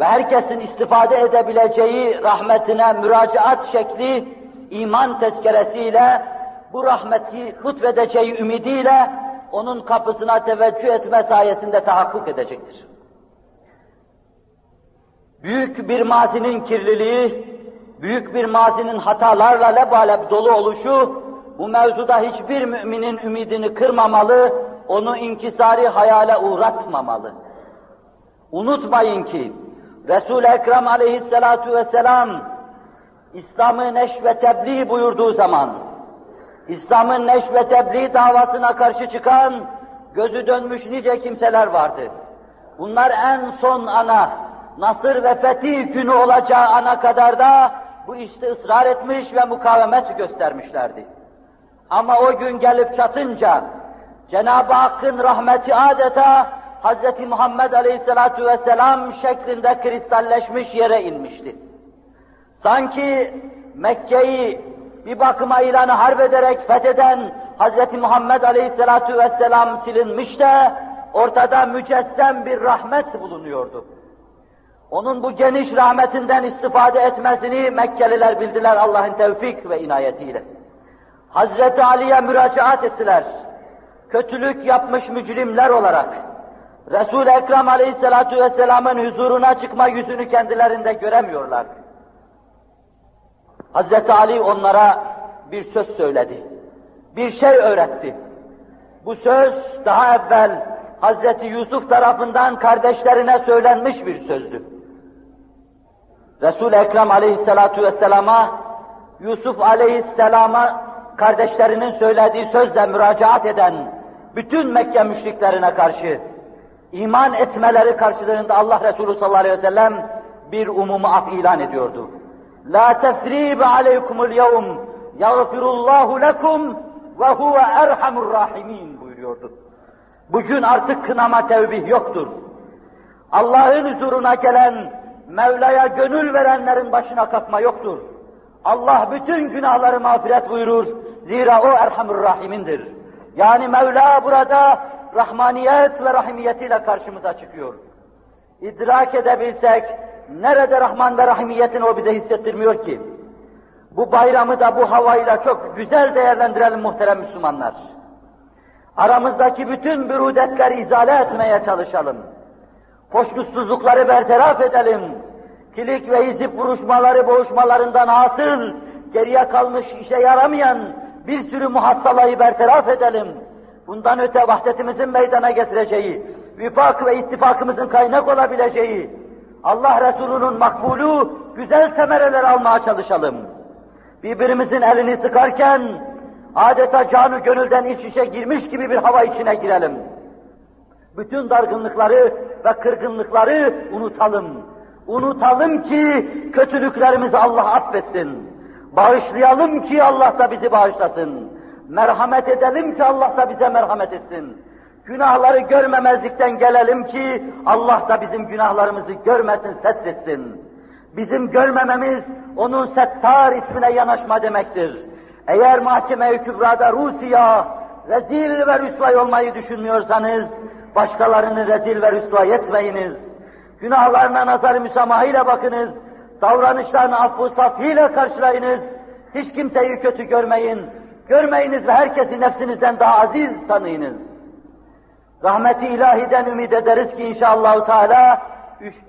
ve herkesin istifade edebileceği rahmetine müracaat şekli iman tezkeresiyle bu rahmeti lütfedeceği ümidiyle onun kapısına teveccüh etme sayesinde tahakkuk edecektir. Büyük bir mazinin kirliliği, büyük bir mazinin hatalarla lebalep dolu oluşu, bu mevzuda hiçbir müminin ümidini kırmamalı, onu inkisari hayale uğratmamalı. Unutmayın ki, Resul-i Ekrem aleyhissalatu vesselam, İslam'ı neşv ve tebliğ buyurduğu zaman, İslam'ın neşv ve tebliğ davasına karşı çıkan, gözü dönmüş nice kimseler vardı. Bunlar en son ana, nasır ve fetih günü olacağı ana kadar da bu işte ısrar etmiş ve mukavemet göstermişlerdi. Ama o gün gelip çatınca Cenab-ı Hakk'ın rahmeti adeta Hz. Muhammed Aleyhisselatu Vesselam şeklinde kristalleşmiş yere inmişti. Sanki Mekke'yi bir bakıma ilanı harp ederek fetheden Hz. Muhammed Aleyhisselatu Vesselam silinmiş de ortada mücessem bir rahmet bulunuyordu. Onun bu geniş rahmetinden istifade etmesini Mekkeliler bildiler Allah'ın tevfik ve inayetiyle. Hazreti Ali'ye müracaat ettiler. Kötülük yapmış mücrimler olarak. Resul-i Ekrem Aleyhisselatü Vesselam'ın huzuruna çıkma yüzünü kendilerinde göremiyorlar. Hazreti Ali onlara bir söz söyledi. Bir şey öğretti. Bu söz daha evvel Hazreti Yusuf tarafından kardeşlerine söylenmiş bir sözdü. Resul-i Ekrem aleyhissalatu vesselama, Yusuf aleyhisselama kardeşlerinin söylediği sözle müracaat eden bütün Mekke müşriklerine karşı iman etmeleri karşılığında Allah Resulü sallallahu aleyhi ve sellem bir umumu af ilan ediyordu. La tesribe aleykumul yevm yağfirullahu lekum ve huve erhamur rahimin buyuruyordu. Bugün artık kınama tevbih yoktur. Allah'ın huzuruna gelen Mevla'ya gönül verenlerin başına kalkma yoktur. Allah bütün günahları mağfiret buyurur. Zira o Erhamur Rahim'indir. Yani Mevla burada rahmaniyet ve rahimiyetiyle karşımıza çıkıyor. İdrak edebilsek, nerede Rahman ve Rahimiyetini o bize hissettirmiyor ki? Bu bayramı da bu havayla çok güzel değerlendirelim muhterem Müslümanlar. Aramızdaki bütün bürudetleri izale etmeye çalışalım. Hoşnutsuzlukları bertaraf edelim. Kilik ve hizip vuruşmaları, boğuşmalarından hasıl, geriye kalmış, işe yaramayan bir sürü muhassalayı bertaraf edelim. Bundan öte vahdetimizin meydana getireceği, vifak ve ittifakımızın kaynak olabileceği, Allah Resulü'nün makbulu güzel semereler almaya çalışalım. Birbirimizin elini sıkarken adeta canı gönülden iç içe girmiş gibi bir hava içine girelim. Bütün dargınlıkları ve kırgınlıkları unutalım. Unutalım ki kötülüklerimizi Allah affetsin. Bağışlayalım ki Allah da bizi bağışlasın. Merhamet edelim ki Allah da bize merhamet etsin. Günahları görmemezlikten gelelim ki Allah da bizim günahlarımızı görmesin, setretsin. Bizim görmememiz onun settar ismine yanaşma demektir. Eğer mahkeme-i kübrada Rusya rezil ve rüsvay olmayı düşünmüyorsanız başkalarını rezil ve rüsvay etmeyiniz. Günahlarına nazar müsamahayla bakınız. Davranışlarını affu safiyle karşılayınız. Hiç kimseyi kötü görmeyin. Görmeyiniz ve herkesi nefsinizden daha aziz tanıyınız. Rahmeti ilahiden ümit ederiz ki inşallah Teala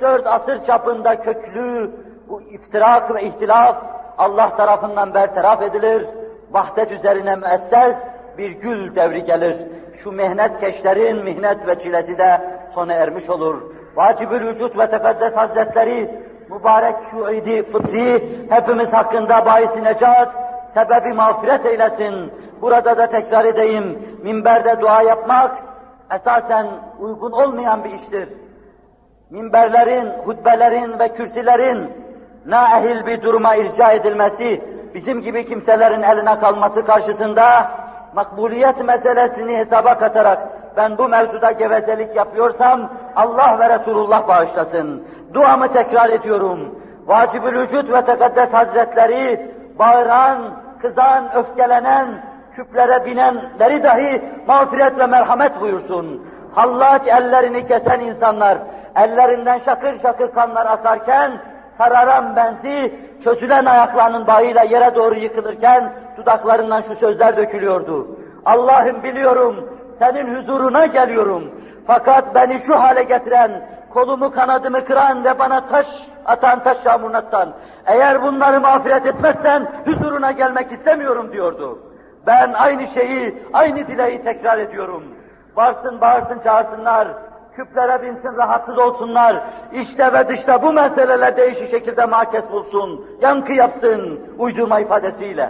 3-4 asır çapında köklü bu iftirak ve ihtilaf Allah tarafından bertaraf edilir. Vahdet üzerine müesses bir gül devri gelir. Şu mehnet keşlerin mihnet ve çilesi de sona ermiş olur. Vacibül vücut ve tefeddes hazretleri mübarek şu idi fıtri hepimiz hakkında bahis necat, sebebi mağfiret eylesin. Burada da tekrar edeyim, minberde dua yapmak esasen uygun olmayan bir iştir. Minberlerin, hutbelerin ve kürsülerin naehil bir duruma irca edilmesi, bizim gibi kimselerin eline kalması karşısında makbuliyet meselesini hesaba katarak ben bu mevzuda gevezelik yapıyorsam Allah ve Resulullah bağışlasın. Duamı tekrar ediyorum. Vacibül vücut ve tekaddes hazretleri bağıran, kızan, öfkelenen, küplere binenleri dahi mağfiret ve merhamet buyursun. Hallaç ellerini kesen insanlar, ellerinden şakır şakır kanlar akarken, sararan benzi, çözülen ayaklarının bağıyla yere doğru yıkılırken, dudaklarından şu sözler dökülüyordu. Allah'ım biliyorum, senin huzuruna geliyorum. Fakat beni şu hale getiren, kolumu kanadımı kıran ve bana taş atan taş yağmurunattan, eğer bunları mağfiret etmezsen huzuruna gelmek istemiyorum diyordu. Ben aynı şeyi, aynı dileği tekrar ediyorum. Varsın, bağırsın, çağırsınlar, küplere binsin, rahatsız olsunlar. İşte ve dışta bu meseleler değişik şekilde makes bulsun, yankı yapsın uydurma ifadesiyle.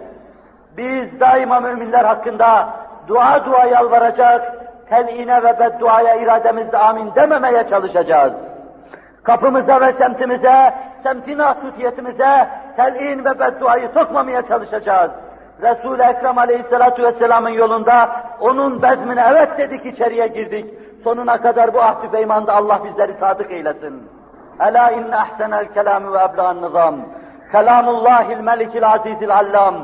Biz daima müminler hakkında dua dua yalvaracak, teline ve bedduaya irademizde amin dememeye çalışacağız. Kapımıza ve semtimize, semtin asutiyetimize telin ve bedduayı sokmamaya çalışacağız. Resul-i Ekrem Aleyhisselatü Vesselam'ın yolunda onun bezmine evet dedik içeriye girdik. Sonuna kadar bu ahd-ı peymanda Allah bizleri sadık eylesin. Ela inne ahsenel kelamü ve ebla'n nizam. Kelamullahil melikil azizil allam.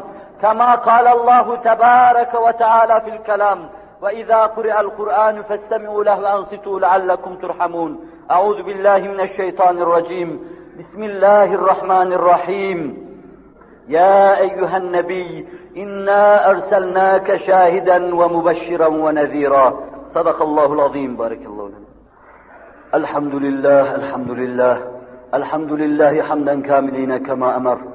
Kema kâlallahu tebâreke ve teâlâ fil kelam. وإذا قرئ القرآن فاستمعوا له وأنصتوا لعلكم ترحمون. أعوذ بالله من الشيطان الرجيم. بسم الله الرحمن الرحيم. يا أيها النبي إنا أرسلناك شاهدا ومبشرا ونذيرا. صدق الله العظيم. بارك الله لنا. الحمد لله الحمد لله. الحمد لله حمدا كاملين كما أمر.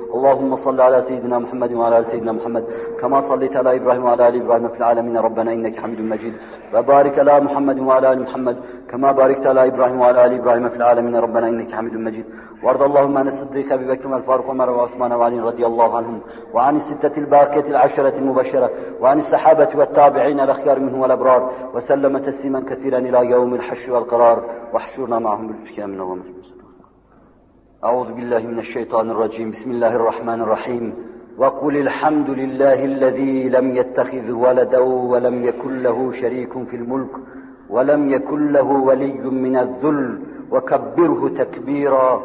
اللهم صل على سيدنا محمد وعلى آل سيدنا محمد كما صليت على إبراهيم وعلى آل إبراهيم في العالمين. ربنا إنك حميد مجيد. وبارك على محمد وعلى آل محمد كما باركت على إبراهيم وعلى آل إبراهيم في العالمين. ربنا إنك حميد مجيد. وارض اللهم عن الصديق أبي بكر والفاروق وعمر وعثمان وعلي رضي الله عنهم وعن الستة الباقيه العشرة المبشرة وعن الصحابة والتابعين الأخيار منهم والأبرار. وسلم تسليما كثيرا إلى يوم الحشر والقرار. واحشرنا معهم بالفتيان من اللهم أعوذ بالله من الشيطان الرجيم. بسم الله الرحمن الرحيم. وقل الحمد لله الذي لم يتخذ ولدا ولم يكن له شريك في الملك ولم يكن له ولي من الذل. وكبره تكبيرا.